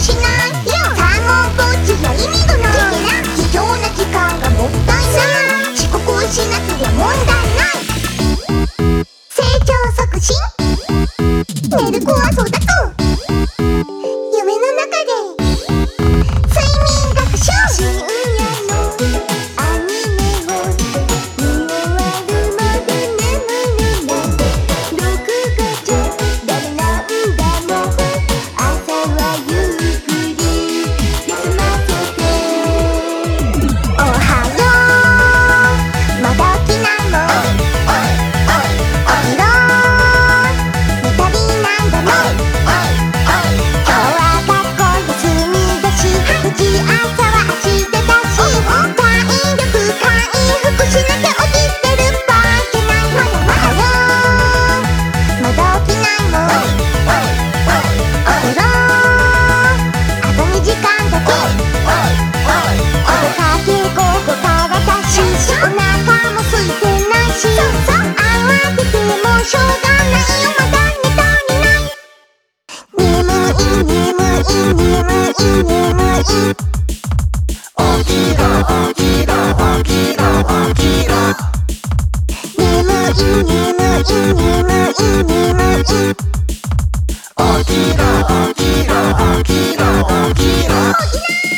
しない。サーモンポーチじゃ意味がない。貴重な時間がもったい。ない。遅刻しなくて問題ない。成長促進寝る子は育起きろ起きろ起ききき